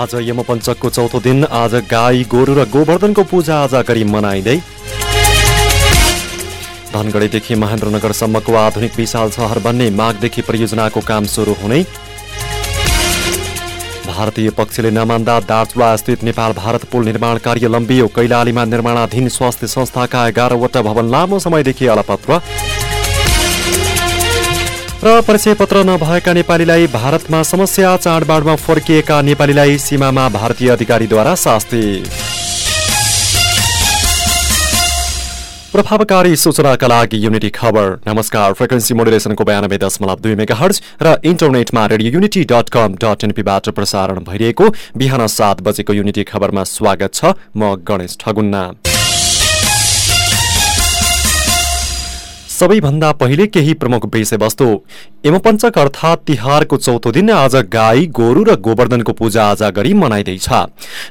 आज यमपञ्चकको चौथो दिन आज गाई गोरु र गोवर्धनको पूजा आज गरी मनाइँदै धनगढीदेखि महेन्द्रनगरसम्मको आधुनिक विशाल सहर बन्ने माघदेखि परियोजनाको काम सुरु हुने। भारतीय पक्षले नमान्दा दार्चुला स्थित नेपाल भारत पुल निर्माण कार्य लम्बियो। कैलालीमा निर्माणाधीन स्वास्थ्य संस्थाका एघारवटा भवन लामो समयदेखि अलपत्र। र परिचय पत्र नभएका नेपालीलाई भारतमा समस्या चाडबाडमा फर्किएका नेपालीलाई सीमामा भारतीय अधिकारीद्वारा शास्ति। प्रभावकारी सूचनाका लागि युनिटी खबर। नमस्कार फ्रिक्वेन्सी मोडुलेसनको बयानब्बे दशमलव दुई मेगा हर्ज र इन्टरनेटमा radio unity dot com dot एनपीबाट प्रसारण भइरहेको बिहान सात बजेको युनिटी खबरमा स्वागत छ म गणेश ठगुन्ना। सबैभन्दा पहिले केही प्रमुख विषयवस्तु। यमपञ्चक अर्थात् तिहारको चौथो दिन आज गाई गोरु र गोवर्धनको पूजा आज गरी मनाइँदैछ।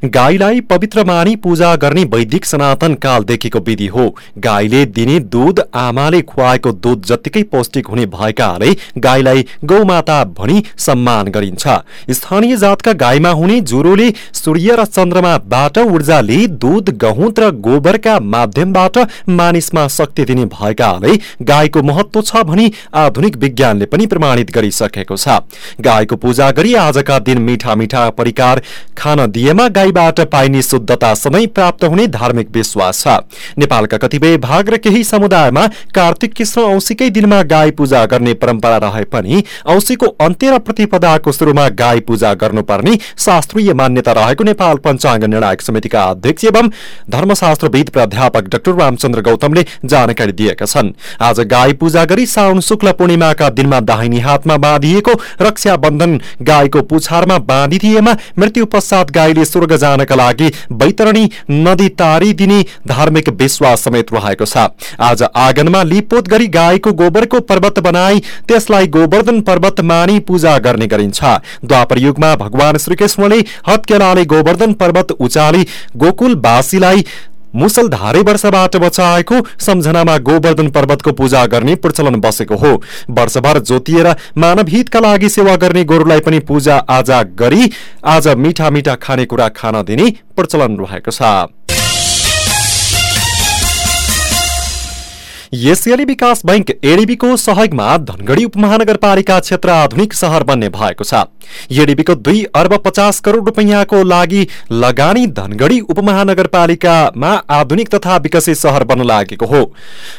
गाईलाई पवित्र मानी पूजा गर्ने वैदिक सनातन कालदेखिको विधि हो। गाईले दिने दूध आमाले खुवाएको दूध जत्तिकै पौष्टिक हुने भएकाले गाईलाई गौमाता भनी सम्मान गरिन्छ। स्थानीय जातका गाईमा हुने ज्वरोले सूर्य र चन्द्रमाबाट ऊर्जाले दूध गहुँत र गोबरका माध्यमबाट मानिसमा शक्ति दिने भएकाले गाईको महत्व छ भनी आधुनिक विज्ञानले पनि प्रमाणित गरिसकेको छ। गाईको पूजा गरी आजका दिन मिठा मिठा परिकार खान दिएमा गाईबाट पाइने शुद्धता सधैँ प्राप्त हुने धार्मिक विश्वास छ। नेपालका कतिपय भाग र केही समुदायमा कार्तिक कृष्ण औंसीकै दिनमा गाई पूजा गर्ने परम्परा रहे पनि औंसीको अन्त्य र प्रतिपदाको शुरूमा गाई पूजा गर्नुपर्ने शास्त्रीय मान्यता रहेको नेपाल पञ्चाङ्ग निर्णायक समितिका अध्यक्ष एवं धर्मशास्त्रविद प्राध्यापक डाक्टर रामचन्द्र गौतमले जानकारी दिएका छन्। आज गाई पूजा गरी साउन शुक्ल पूर्णिमाका दिनमा दाहिनी हातमा बाँधिएको रक्षा बन्धन गाईको पुछारमा बाँधिदिएमा मृत्यु पश्चात गाईले स्वर्ग जानका लागि बैतरणी नदी तारी दिने धार्मिक विश्वास समेत रहेको छ। आज आँगनमा लिपोत गरी गाईको गोबरको पर्वत बनाई त्यसलाई गोवर्धन पर्वत मानी पूजा गर्ने गरिन्छ। द्वापर युगमा भगवान श्रीकृष्णले हत्केलाले गोवर्धन पर्वत उचाली गोकुलवासीलाई मुसलधारे वर्षबाट बचाएको सम्झनामा गोवर्धन पर्वतको पूजा गर्ने प्रचलन बसेको हो। वर्षभर जोतिएर मानवहितका लागि सेवा गर्ने गोरुलाई पनि पूजा आजा गरी आज मिठा मिठा खानेकुरा खान दिने प्रचलन रहेको छ। एसियाली विकास बैंक एडिबीको सहयोगमा धनगढ़ी उपमहानगरपालिका क्षेत्र आधुनिक शहर बन्ने भएको छ। एडिबीको दुई अर्ब पचास करोड़ रुपियाँको लागि लगानी धनगढ़ी उपमहानगरपालिकामा आधुनिक तथा विकसित शहर बन्न लागेको हो।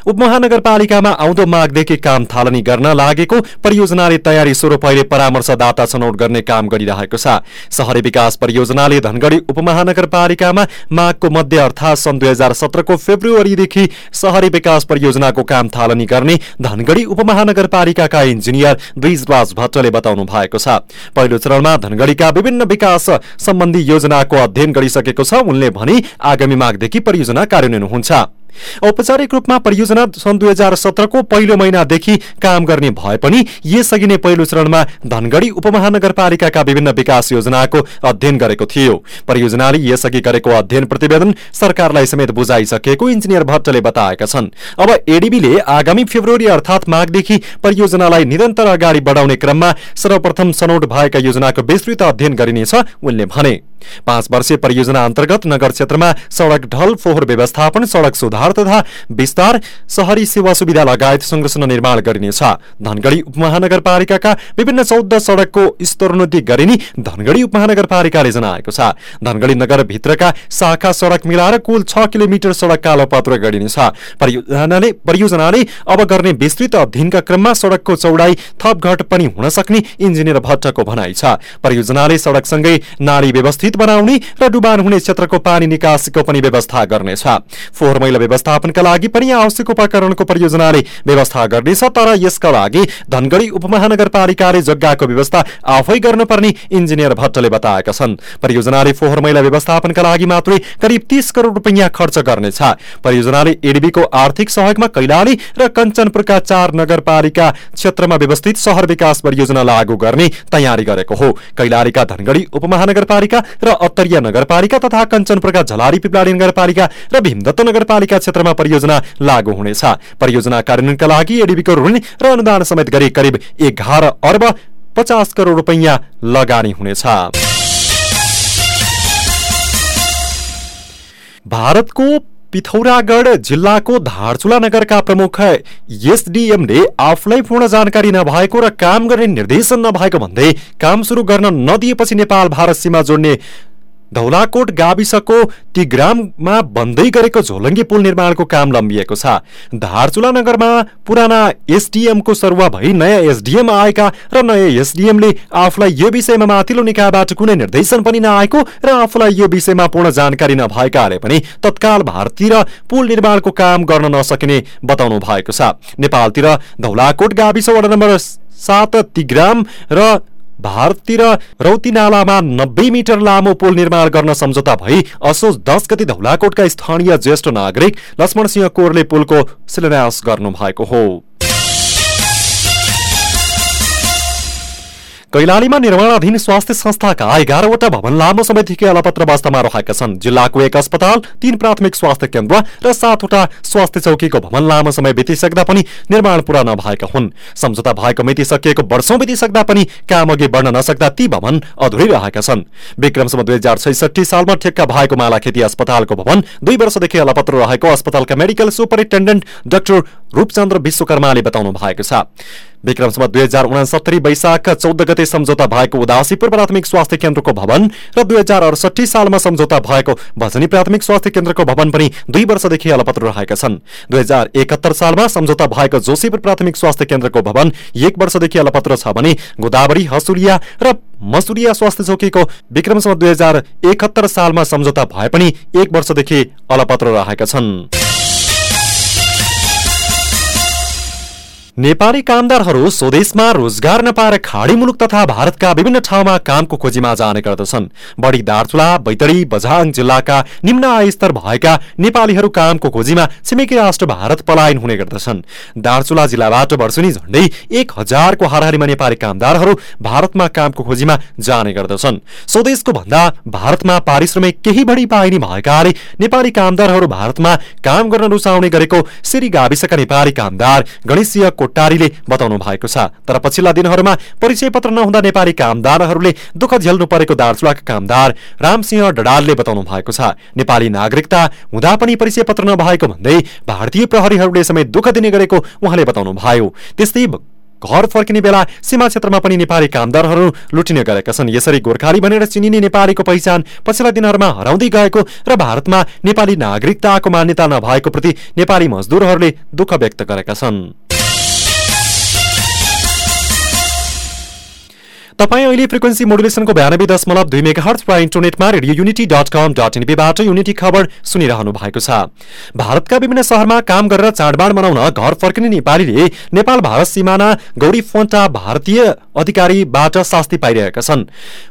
उपमहानगरपालिकामा आउँदो माघदेखि काम थालनी गर्न लागेको परियोजनाले तयारी स्वरूप अहिले परामर्शदाता छनौट गर्ने काम गरिरहेको छ। शहरी विकास परियोजनाले धनगढ़ी उपमहानगरपालिकामा माघको मध्य अर्थात सन् दुई हजार सत्रको फेब्रुअरीदेखि शहरी विकास परियोजनाको काम थालनी गर्ने धनगढ़ी उपमहानगरपालिकाका इन्जिनियर द्विजराज भट्टले बताउनु भएको छ। पहिलो चरणमा धनगढ़ीका विभिन्न विकास सम्बन्धी योजनाको अध्ययन गरिसकेको छ। उनले भने आगामी माघदेखि परियोजना कार्यान्वयन हुन्छ। औपचारिक रूपमा परियोजना सन् दुई हजार सत्रको पहिलो महिनादेखि काम गर्ने भए पनि यसअघि नै पहिलो चरणमा धनगढ़ी उपमहानगरपालिकाका विभिन्न विकास योजनाको अध्ययन गरेको थियो। परियोजनाले यसअघि गरेको अध्ययन प्रतिवेदन सरकारलाई समेत बुझाइसकेको इन्जिनियर भट्टले बताएका छन्। अब एडिबीले आगामी फेब्रुअरी अर्थात माघदेखि परियोजनालाई निरन्तर अगाडि बढाउने क्रममा सर्वप्रथम छनौट भएका योजनाको विस्तृत अध्ययन गरिनेछ उनले भने। पाँच वर्षीय परियोजना अन्तर्गत नगर क्षेत्रमा सड़क ढल फोहोर व्यवस्थापन सड़क सुधार तथा विस्तार शहरी सेवा सुविधा लगायत संरचना निर्माण गरिनेछ। धनगढ़ी उपमहानगरपालिकाका विभिन्न चौध सड़कको स्तरोन्नति गरिने धनगढ़ी उपमहानगरपालिकाले जनाएको छ। धनगढ़ी नगर भित्रका शाखा सड़क मिलाएर कुल छ किलोमिटर सड़क कालोपत्र गरिनेछ। परियोजनाले परियोजनाले अब गर्ने विस्तृत अध्ययनका क्रममा सड़कको चौडाई थप घट पनि हुन सक्ने इन्जिनियर भट्टको भनाइ छ। परियोजनाले सड़कसँगै नाली व्यवस्थित बनाउने र डुबान हुने क्षेत्रको पानी निकासको पनि व्यवस्था गर्नेछ। फोहोर मैला व्यवस्थापनका लागि पनि आवश्यक उपकरणको परियोजनाले व्यवस्था गर्नेछ तर यसका लागि धनगढ़ी उपमहानगरपालिकाले जग्गाको व्यवस्था आफै गर्नुपर्ने इन्जिनियर भट्टले बताएका छन्। परियोजनाले फोहोर मैला व्यवस्थापनका लागि मात्रै करिब तीस करोड़ रुपियाँ खर्च गर्नेछ। परियोजनाले एडीबीको आर्थिक सहयोगमा कैलाली र कञ्चनपुरका चार नगरपालिका क्षेत्रमा व्यवस्थित शहर विकास परियोजना लागू गर्ने तयारी गरेको हो। कैलालीका धनगढ़ी उपमहानगरपालिका र अत्तरिया नगरपालिका तथा कञ्चनपुरका झलारी पिपलाडी नगरपालिका र भीमदत्त नगरपालिका क्षेत्रमा परियोजना लागू हुनेछ। परियोजना कार्यान्वयनका लागि एडिबीको ऋण र अनुदान समेत गरी करिब एघार अर्ब पचास करोड रुपैयाँ लगानी हुनेछ। भारतको पिथौरागढ जिल्लाको धारचुला नगरका प्रमुख एसडिएमले आफूलाई पूर्ण जानकारी नभएको र काम गर्ने निर्देशन नभएको भन्दै काम सुरु गर्न नदिएपछि नेपाल भारत सीमा जोड्ने धौलाकोट गाविसको तिग्राममा बन्दै गरेको झोलङ्गी पुल निर्माणको काम लम्बिएको छ। धारचुला नगरमा पुराना एसडिएमको सरुवा भई नयाँ एसडिएम आएका र नयाँ एसडिएमले आफूलाई यो विषयमा माथिल्लो निकायबाट कुनै निर्देशन पनि नआएको र आफूलाई यो विषयमा पूर्ण जानकारी नभएकाले पनि तत्काल भारततिर पुल निर्माणको काम गर्न नसकिने बताउनु भएको छ। नेपालतिर धौलाकोट गाविस वडा नम्बर सात तिग्राम र भारततिर रौती नालामा नब्बे मिटर लामो पुल निर्माण गर्न सम्झौता भई असोज दस गति धौलाकोटका स्थानीय ज्येष्ठ नागरिक लक्ष्मण सिंह कोरले पुलको शिलान्यास गर्नु भएको हो। कैलालीमा निर्माणाधीन स्वास्थ्य संस्थाका एघारवटा भवन लामो समयदेखि अलपत्र अवस्थामा रहेका छन्। जिल्लाको एक अस्पताल तीन प्राथमिक स्वास्थ्य केन्द्र र सातवटा स्वास्थ्य चौकीको भवन लामो समय बितिसक्दा पनि निर्माण पूरा नभएका हुन्। सम्झौता भएको मिति सकिएको वर्षौं बितिसक्दा पनि काम अघि बढ्न नसक्दा ती भवन अधुरै रहेका छन्। विक्रमसम्म दुई हजार छैसठी सालमा ठेक्का भएको मालाखेती अस्पतालको भवन दुई वर्षदेखि अलपत्र रहेको अस्पतालका मेडिकल सुपरिन्टेण्डेन्ट डाक्टर रूपचन्द्र विश्वकर्माले बताउनु भएको छ। विक्रमसम्म दुई हजार उनासत्तरी वैशाख चौध गते सम्झौता भएको उदासीपुर प्राथमिक स्वास्थ्य केन्द्रको भवन र दुई हजार अडसठी सालमा सम्झौता भएको भजनी प्राथमिक स्वास्थ्य केन्द्रको भवन पनि दुई वर्षदेखि अलपत्र रहेका छन्। दुई हजार एकहत्तर सालमा सम्झौता भएको जोशीपुर प्राथमिक स्वास्थ्य केन्द्रको भवन एक वर्षदेखि अलपत्र छ भने गोदावरी हसुरिया र मसुरिया स्वास्थ्य चौकीको विक्रमसम्म दुई हजार एकहत्तर सालमा सम्झौता भए पनि एक वर्षदेखि अलपत्र रहेका छन्। नेपाली कामदारहरू स्वदेशमा रोजगार नपाएर खाडी मुलुक तथा भारतका विभिन्न ठाउँमा कामको खोजीमा जाने गर्दछन्। बढी दार्चुला बैतडी बझाङ जिल्लाका निम्न आय स्तर भएका नेपालीहरू कामको खोजीमा छिमेकी राष्ट्र भारत पलायन हुने गर्दछन्। दार्चुला जिल्लाबाट वर्षुनी झण्डै एक हजारको हाराहारीमा नेपाली कामदारहरू भारतमा कामको खोजीमा जाने गर्दछन्। स्वदेशको भन्दा भारतमा पारिश्रमिक केही बढी पाइने भएकाले नेपाली कामदारहरू भारतमा काम गर्न रुचाउने गरेको सिरी गाविसका नेपाली कामदार गणेश कोट्टारीले बताउनु भएको छ। तर पछिल्ला दिनहरूमा परिचय पत्र नहुँदा नेपाली कामदारहरूले दुःख झेल्नु परेको दार्चुलाका कामदार रामसिंह डडालले बताउनु भएको छ। नेपाली नागरिकता हुँदा पनि परिचय पत्र नभएको भन्दै भारतीय प्रहरीहरूले समेत दुःख दिने गरेको उहाँले बताउनु भयो। त्यस्तै घर फर्किने बेला सीमा क्षेत्रमा पनि नेपाली कामदारहरू लुटिने गरेका छन्। यसरी गोर्खाली भनेर चिनिने नेपालीको पहिचान पछिल्ला दिनहरूमा हराउँदै गएको र भारतमा नेपाली नागरिकताको मान्यता नभएको प्रति नेपाली मजदुरहरूले दुःख व्यक्त गरेका छन्। तपाईँ अहिले फ्रिक्वेन्सी मोडुलेसनको बयानब्बे दशमलव दुई मेगा हर्च इन्टरनेटमा radio unity dot com dot unity खबर सुनिरहनु भएको छ। भारतका विभिन्न शहरमा काम गरेर चाडबाड मनाउन घर फर्किने नेपालीले नेपाल भारत सिमाना गौरी फोन्टा भारतीय अधिकारीबाट शास्ति पाइरहेका छन्।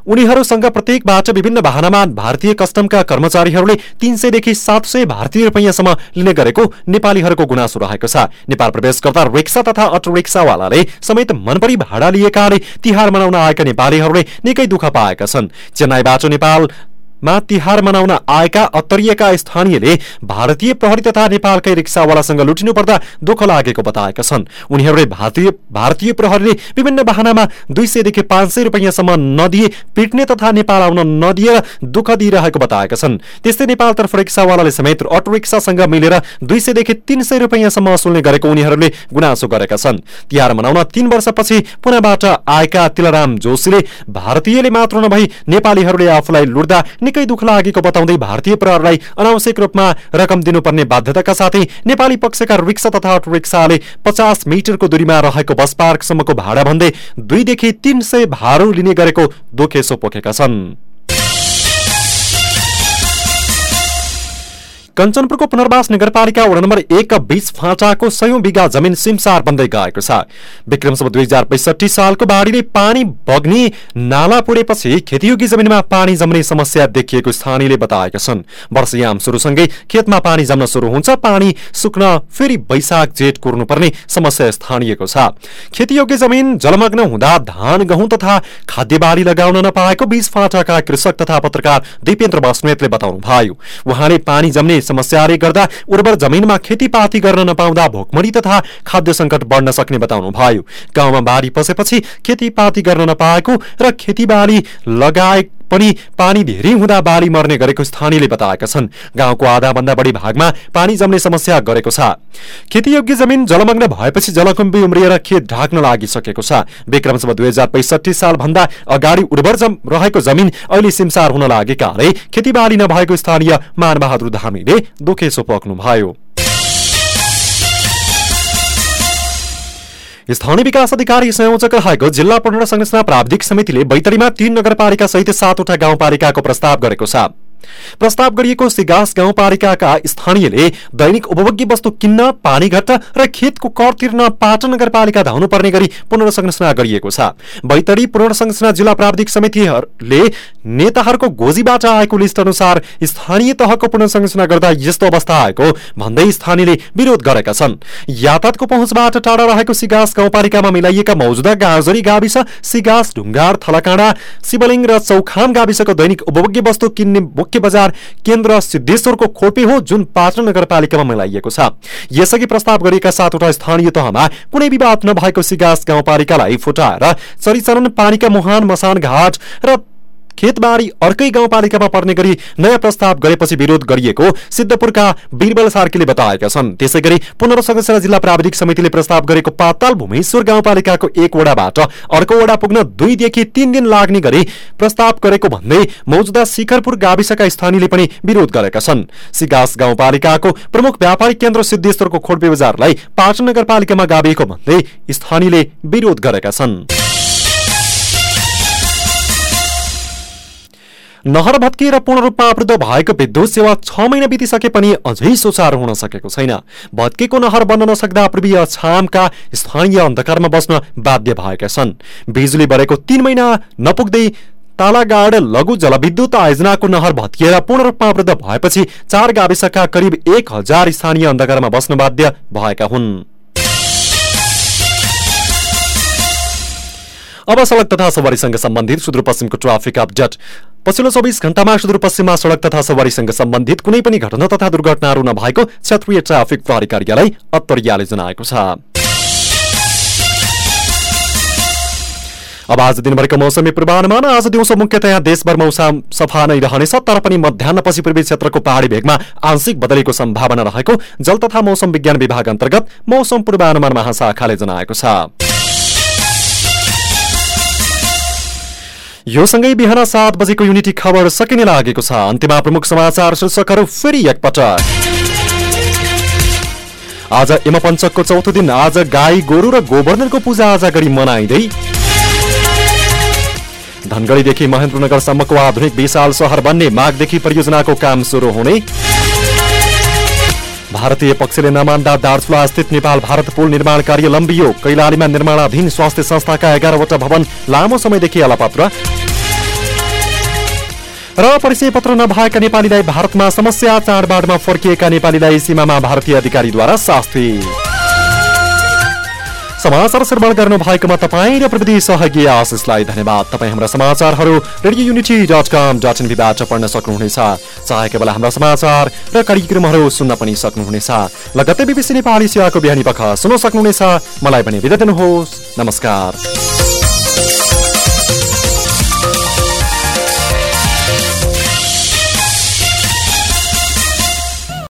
उनीहरूसँग प्रत्येकबाट विभिन्न वाहनामा भारतीय कस्टमका कर्मचारीहरूले तीन सयदेखि सात सय भारतीय रुपियाँसम्म लिने गरेको नेपालीहरूको गुनासो रहेको छ। नेपाल प्रवेश गर्दा रिक्सा तथा अटो रिक्सावालाले समेत मनपरी भाडा लिएकाले तिहार मनाउन आएका नेपालीहरूले निकै दुःख पाएका छन् चेन्नाईबाट नेपाल मा तिहार मनाउन आएका अत्तरिएका स्थानीयले भारतीय प्रहरी तथा नेपालकै रिक्सावालासँग लुटिनु पर्दा दुःख लागेको बताएका छन्। उनीहरूले भारतीय भारतीय प्रहरीले विभिन्न वाहनामा दुई सयदेखि पाँच सय रुपियाँसम्म नदिए पिट्ने तथा नेपाल आउन नदिएर दुःख दिइरहेको बताएका छन्। त्यस्तै नेपालतर्फ रिक्सावालाले समेत अटो रिक्सासँग मिलेर दुई सयदेखि तीन सय रुपियाँसम्म असुल्ने गरेको उनीहरूले गुनासो गरेका छन्। तिहार मनाउन तीन वर्षपछि पुनःबाट आएका तिलराम जोशीले भारतीयले मात्र नभई नेपालीहरूले आफूलाई लुट्दा निकै दुःख लागेको बताउँदै भारतीय प्रहरलाई अनावश्यक रूपमा रकम दिनुपर्ने बाध्यताका साथै नेपाली पक्षका रिक्सा तथा अटो रिक्साले पचास मिटरको दूरीमा रहेको बस पार्कसम्मको भाडा भन्दै दुईदेखि तीन सय भाडो लिने गरेको दोखेसो पोखेका छन्। कञ्चनपुरको पुनर्वास नगरपालिका वडा नम्बर एक बीच फाँटाको सयौं बिघा जमिन सिमसार बन्दै गएको छ। विक्रमसम्म दुई हजार पैसठी सालको बाढीले पानी बग्ने नाला पुडेपछि खेतीयोगी जमिनमा पानी जम्ने समस्या देखिएको स्थानीयले बताएका छन्। वर्षयाम सुरुसँगै खेतमा पानी जम्न सुरु हुन्छ पानी सुक्न फेरि वैशाख जेठ कुर्नुपर्ने समस्या स्थानीयको छ। खेतीयोग्य जमिन जलमग्न हुँदा धान गहुँ तथा खाद्य बाली लगाउन नपाएको बीच फाँटाका कृषक तथा पत्रकार दिपेन्द्र बस्नेतले बताउनु भयो उहाँले पानी जम्ने समस्याले गर्दा उर्वर जमिनमा खेतीपाती गर्न नपाउँदा भोकमरी तथा खाद्य संकट बढ्न सक्ने बताउनु भयो गाउँमा बाढी पसेपछि खेतीपाती गर्न नपाएको र खेतीबाली लगाए पनि पानी धेरै हुँदा बाली मर्ने गरेको स्थानीयले बताएका छन्। गाउँको आधाभन्दा बढी भागमा पानी जम्ने समस्या गरेको छ। खेतीयोग्य जमिन जलमग्न भएपछि जलकुम्बी उम्रिएर खेत ढाक्न लागिसकेको छ। विक्रमसम्म दुई हजार पैसठी सालभन्दा अगाडि उर्वर रहेको जमिन अहिले सिमसार हुन लागेकाले खेतीबाली नभएको स्थानीय मानबहादुर धामीले दुखेसो पक्नुभयो स्थानीय विकास अधिकारी संयोजक रहेको जिल्ला पुनर्संरचना प्राविधिक समितिले बैतरीमा तीन नगरपालिका सहित सातवटा गाउँपालिकाको प्रस्ताव गरेको छ। प्रस्ताव गरिएको सिगास गाउँपालिकाका स्थानीयले दैनिक उपभोग्य वस्तु किन्न पानी घट्ट र खेतको कर तिर्न पाटन नगरपालिका धाउनु पर्ने गरी पुनर्संरचना गरिएको छ। बैतडी पुनर्संरचना जिल्ला प्राविधिक समितिहरूले नेताहरूको गोजीबाट आएको लिस्ट अनुसार स्थानीय तहको पुनर्संरचना गर्दा यस्तो अवस्था आएको भन्दै स्थानीयले विरोध गरेका छन्। यातायातको पहुँचबाट टाढा रहेको सिगास गाउँपालिकामा मिलाइएका मौजुदा गाजरी गाविस सिगास ढुङ्गार थलकाँडा शिवलिङ र चौखाम गाविसको दैनिक उपभोग्य वस्तु किन्ने मुख्य बजार केन्द्र सिद्धेश्वरको खोपी हो जुन पाटन नगरपालिकामा मिलाइएको छ। यसअघि प्रस्ताव गरिएका सातवटा स्थानीय तहमा कुनै विवाद नभएको सिगास गाउँपालिकालाई फुटाएर चरिचरण पानीका मुहान मसान घाट र खेतबारी अर्कै गाउँपालिकामा पर्ने गरी नयाँ प्रस्ताव गरेपछि विरोध गरिएको सिद्धपुरका वीरबल सार्कीले बताएका छन्। त्यसै गरी पुनर्संरचना जिल्ला प्राविधिक समितिले प्रस्ताव गरेको पाताल भूमेश्वर गाउँपालिकाको एक वडाबाट अर्को वडा पुग्न दुईदेखि तीन दिन लाग्ने गरी प्रस्ताव गरेको भन्दै मौजुदा शिखरपुर गाविसका स्थानीयले पनि विरोध गरेका छन्। सिगास गाउँपालिकाको प्रमुख व्यापारिक केन्द्र सिद्धेश्वरको खोडबे बजारलाई पाटन नगरपालिकामा गाभिएको भन्दै स्थानीयले विरोध गरेका छन्। नहर भत्किएर पूर्ण रूपमा अवृद्ध भएको विद्युत सेवा छ महिना बितिसके पनि अझै सुचारू हुन सकेको छैन। भत्केको नहर बन्न नसक्दा पूर्वीय छामका स्थानीय अन्धकारमा बस्न बाध्य भएका छन्। बिजुली बढेको तीन महिना नपुग्दै तालागाड लघु जलविद्युत आयोजनाको नहर भत्किएर पूर्ण रूपमा अवृद्ध भएपछि चार गाविसका करिब एक हजार स्थानीय अन्धकारमा बस्न बाध्य भएका हुन्। अब सड़क तथा सवारीसँग सम्बन्धित सुदूरपश्चिमको ट्राफिक अपडेट। पछिल्लो चौबिस घण्टामा सुदूरपश्चिममा सड़क तथा सवारीसँग सम्बन्धित कुनै पनि घटना तथा दुर्घटनाहरू नभएको क्षेत्रीय ट्राफिक प्रहरी कार्यालय अत्तरियाले जनाएको छ। अब आज दिनभरिको मौसमी पूर्वानुमान आज दिउँसो मुख्यतया देशभर मौसम सफा नै रहनेछ तर पनि मध्याहपछि पूर्वी क्षेत्रको पहाड़ी भेगमा आंशिक बदलीको सम्भावना रहेको जल तथा मौसम विज्ञान विभाग अन्तर्गत मौसम पूर्वानुमान महाशाखाले जनाएको छ। यो सँगै बिहान सात बजेको युनिटी खबर सकिने लागेको छ। अन्त्यमा प्रमुख समाचार शीर्षकहरू फेरि एकपटक। आज यमपञ्चकको चौथो दिन आज गाई गोरु र गोवर्धनको पूजा आज गरी मनाइँदै धनगढीदेखि महेन्द्रनगरसम्मको आधुनिक विशाल सहर बन्ने माघदेखि परियोजनाको काम सुरु हुने। भारतीय पक्षले नमान्दा दार्चुला स्थित नेपाल भारत पुल निर्माण कार्य लम्बियो। कैलालीमा निर्माणाधीन स्वास्थ्य संस्थाका एघारवटा भवन लामो समयदेखि अलपत्र। र परिचय पत्र नभएका नेपालीलाई भारतमा समस्या चाडबाडमा फर्किएका नेपालीलाई सीमामा भारतीय अधिकारीद्वारा शास्ति। समाचार श्रवण गर्नु भएकोमा तपाईँ र प्रविधि सहयोगी आशिषलाई धन्यवाद। तपाईँ हाम्रा समाचारहरू radio unity dot com dot एनबीबाट पढ्न सक्नुहुनेछ। चाहेको बेला हाम्रा समाचार र कार्यक्रमहरू सुन्न पनि सक्नुहुनेछ। लगत्तै बिबिसी नेपाली सेवाको बिहानी पख सुन्न सक्नुहुनेछ। मलाई पनि बिदा दिनुहोस्। नमस्कार।